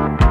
Bye.